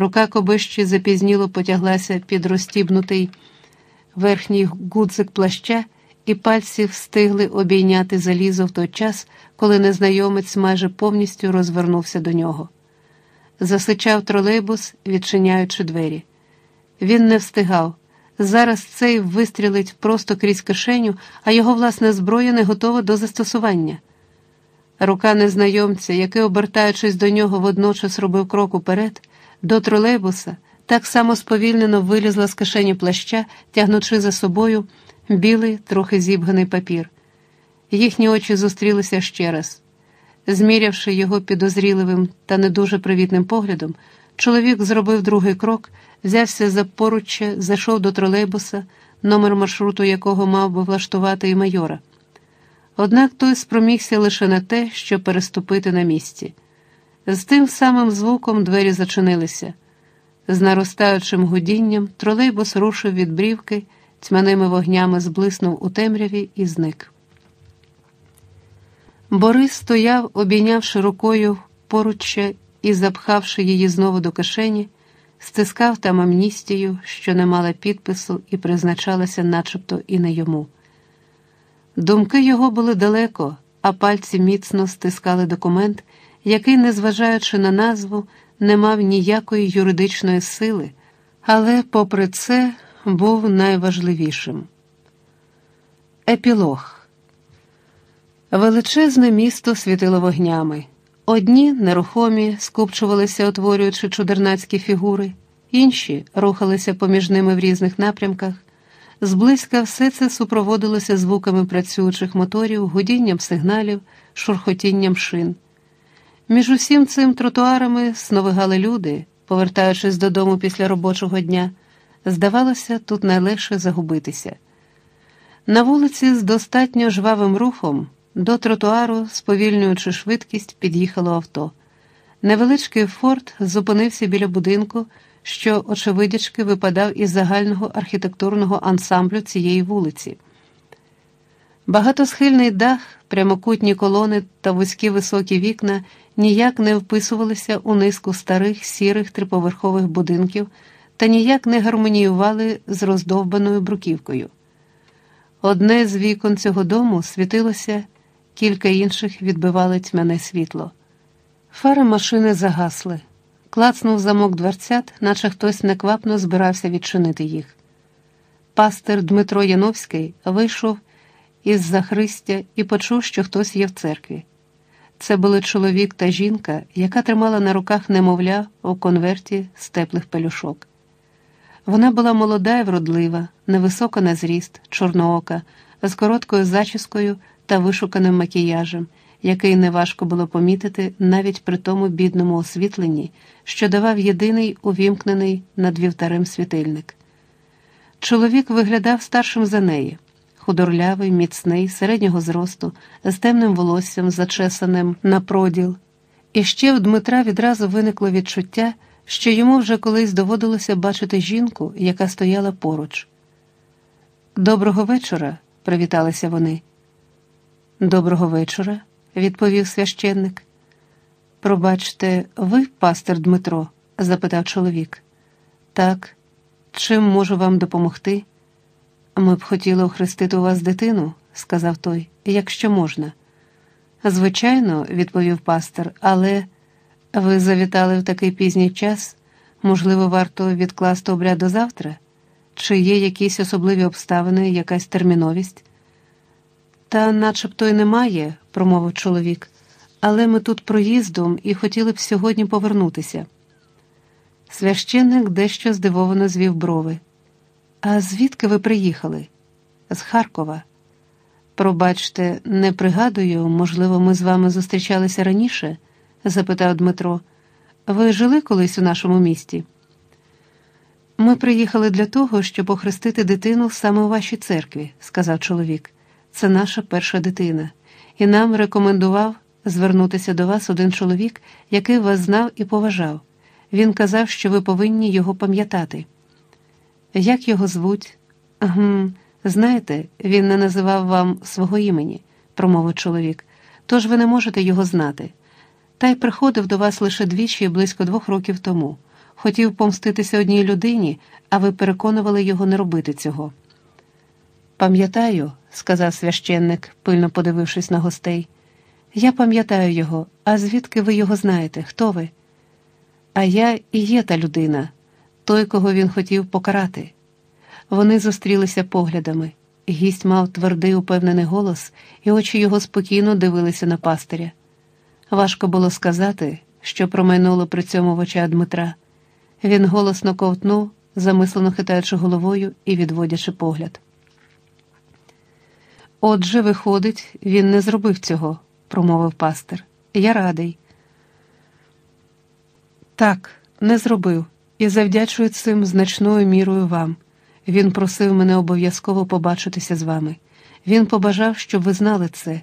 Рука кобищі запізніло потяглася під розстібнутий верхній гудзик плаща, і пальці встигли обійняти залізо в той час, коли незнайомець майже повністю розвернувся до нього. Засичав тролейбус, відчиняючи двері. Він не встигав. Зараз цей вистрілить просто крізь кишеню, а його власна зброя не готова до застосування. Рука незнайомця, який, обертаючись до нього, водночас робив крок уперед, до тролейбуса, так само сповільнено вилізла з кишені плаща, тягнучи за собою білий, трохи зібганий папір. Їхні очі зустрілися ще раз. Змірявши його підозріливим та не дуже привітним поглядом, чоловік зробив другий крок, взявся за поруччя, зайшов до тролейбуса, номер маршруту якого мав би влаштувати і майора. Однак той спромігся лише на те, щоб переступити на місці. З тим самим звуком двері зачинилися. З наростаючим гудінням тролейбус рушив від брівки, тьмяними вогнями зблиснув у темряві і зник. Борис стояв, обійнявши рукою поруччя і, запхавши її знову до кишені, стискав там амністію, що не мала підпису і призначалася начебто і не йому. Думки його були далеко, а пальці міцно стискали документ, який, незважаючи на назву, не мав ніякої юридичної сили, але, попри це, був найважливішим. Епілог Величезне місто світило вогнями. Одні нерухомі скупчувалися, утворюючи чудернацькі фігури, інші рухалися поміж ними в різних напрямках. Зблизька все це супроводилося звуками працюючих моторів, гудінням сигналів, шурхотінням шин. Між усім цим тротуарами сновигали люди, повертаючись додому після робочого дня. Здавалося, тут найлегше загубитися. На вулиці з достатньо жвавим рухом. До тротуару, сповільнюючи швидкість, під'їхало авто. Невеличкий форт зупинився біля будинку, що, очевидячки, випадав із загального архітектурного ансамблю цієї вулиці. Багатосхильний дах, прямокутні колони та вузькі високі вікна ніяк не вписувалися у низку старих сірих триповерхових будинків та ніяк не гармоніювали з роздовбаною бруківкою. Одне з вікон цього дому світилося кілька інших відбивали тьмяне світло. Фари машини загасли, клацнув замок дверцят, наче хтось неквапно збирався відчинити їх. Пастир Дмитро Яновський вийшов із захристя і почув, що хтось є в церкві. Це були чоловік та жінка, яка тримала на руках немовля у конверті з теплих пелюшок. Вона була молода і вродлива, невисока на зріст, чорноока, з короткою зачіскою та вишуканим макіяжем, який неважко було помітити навіть при тому бідному освітленні, що давав єдиний увімкнений над вівтарем світильник. Чоловік виглядав старшим за неї, худорлявий, міцний, середнього зросту, з темним волоссям, зачесаним на проділ. І ще в Дмитра відразу виникло відчуття, що йому вже колись доводилося бачити жінку, яка стояла поруч. Доброго вечора, привіталися вони. Доброго вечора, відповів священник. Пробачте, ви, пастор Дмитро? запитав чоловік. Так, чим можу вам допомогти? Ми б хотіли охрестити у вас дитину, сказав той, якщо можна. Звичайно, відповів пастор, але ви завітали в такий пізній час, можливо, варто відкласти обряд до завтра? Чи є якісь особливі обставини, якась терміновість? Та начебто й немає, промовив чоловік, але ми тут проїздом і хотіли б сьогодні повернутися. Священник дещо здивовано звів брови. А звідки ви приїхали? З Харкова. Пробачте, не пригадую, можливо, ми з вами зустрічалися раніше? запитав Дмитро. Ви жили колись у нашому місті? Ми приїхали для того, щоб охрестити дитину саме у вашій церкві, сказав чоловік. Це наша перша дитина, і нам рекомендував звернутися до вас один чоловік, який вас знав і поважав. Він казав, що ви повинні його пам'ятати. Як його звуть? Гм, знаєте, він не називав вам свого імені, промовив чоловік, тож ви не можете його знати. Та й приходив до вас лише двічі близько двох років тому. хотів помститися одній людині, а ви переконували його не робити цього. Пам'ятаю, сказав священник, пильно подивившись на гостей. Я пам'ятаю його, а звідки ви його знаєте? Хто ви? А я і є та людина, той, кого він хотів покарати. Вони зустрілися поглядами. Гість мав твердий упевнений голос, і очі його спокійно дивилися на пастиря. Важко було сказати, що промайнуло при цьому в очах Дмитра. Він голосно ковтнув, замислено хитаючи головою і відводячи погляд. Отже, виходить, він не зробив цього, промовив пастир. Я радий. Так, не зробив, і завдячую цим значною мірою вам. Він просив мене обов'язково побачитися з вами. Він побажав, щоб ви знали це,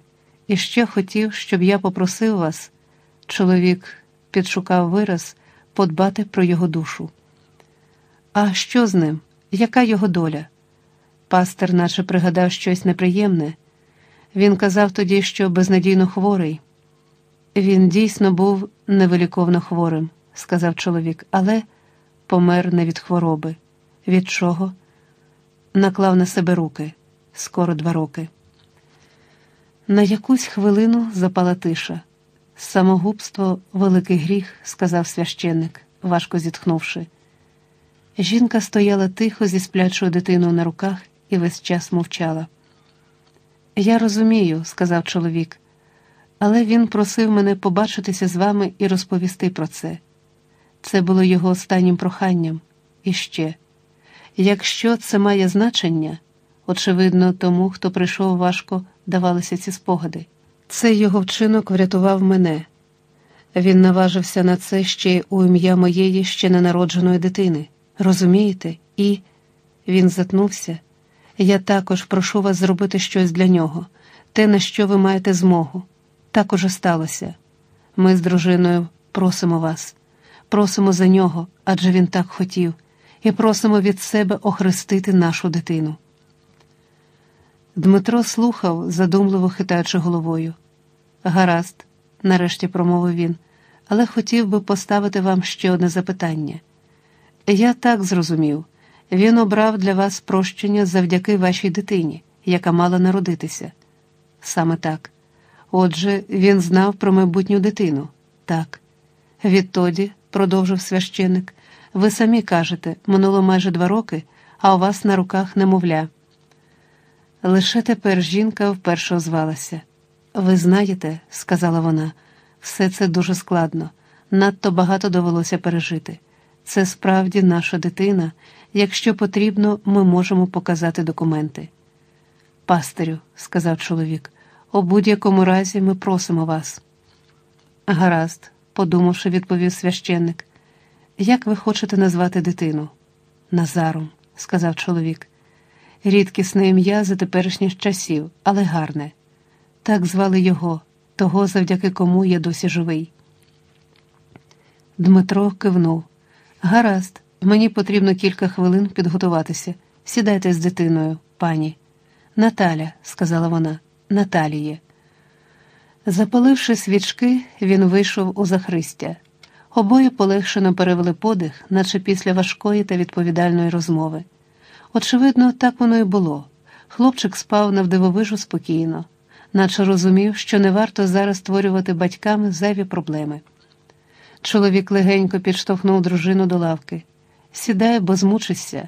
і ще хотів, щоб я попросив вас, чоловік підшукав вираз, подбати про його душу. А що з ним? Яка його доля? Пастер наче пригадав щось неприємне. Він казав тоді, що безнадійно хворий. Він дійсно був невиліковно хворим, сказав чоловік, але помер не від хвороби. Від чого? Наклав на себе руки скоро два роки. На якусь хвилину запала тиша. Самогубство великий гріх, сказав священник, важко зітхнувши. Жінка стояла тихо зі сплячою дитиною на руках і весь час мовчала. Я розумію, сказав чоловік, але він просив мене побачитися з вами і розповісти про це. Це було його останнім проханням. І ще, якщо це має значення, очевидно, тому, хто прийшов важко, давалися ці спогади. Цей його вчинок врятував мене. Він наважився на це ще у ім'я моєї ще ненародженої дитини. Розумієте? І він затнувся. Я також прошу вас зробити щось для нього, те, на що ви маєте змогу. Так уже сталося. Ми з дружиною просимо вас, просимо за нього, адже він так хотів, і просимо від себе охрестити нашу дитину. Дмитро слухав, задумливо хитаючи головою. Гаразд, нарешті промовив він, але хотів би поставити вам ще одне запитання. Я так зрозумів. Він обрав для вас прощення завдяки вашій дитині, яка мала народитися. Саме так. Отже, він знав про майбутню дитину. Так. Відтоді, продовжив священик, ви самі кажете, минуло майже два роки, а у вас на руках немовля. Лише тепер жінка вперше озвалася. Ви знаєте, сказала вона, все це дуже складно, надто багато довелося пережити. Це справді наша дитина, якщо потрібно, ми можемо показати документи. Пастирю, сказав чоловік, у будь-якому разі ми просимо вас. Гаразд, подумавши, відповів священник. Як ви хочете назвати дитину? Назаром, сказав чоловік. Рідкісне ім'я за теперішніх часів, але гарне. Так звали його, того, завдяки кому я досі живий. Дмитро кивнув. Гаразд, мені потрібно кілька хвилин підготуватися. Сідайте з дитиною, пані. Наталя, сказала вона, Наталіє. Запаливши свічки, він вийшов у захристя. Обоє полегшено перевели подих, наче після важкої та відповідальної розмови. Очевидно, так воно і було. Хлопчик спав навдивовижу спокійно, наче розумів, що не варто зараз створювати батькам зайві проблеми. Чоловік легенько підштовхнув дружину до лавки. Сідай, бо змучишся.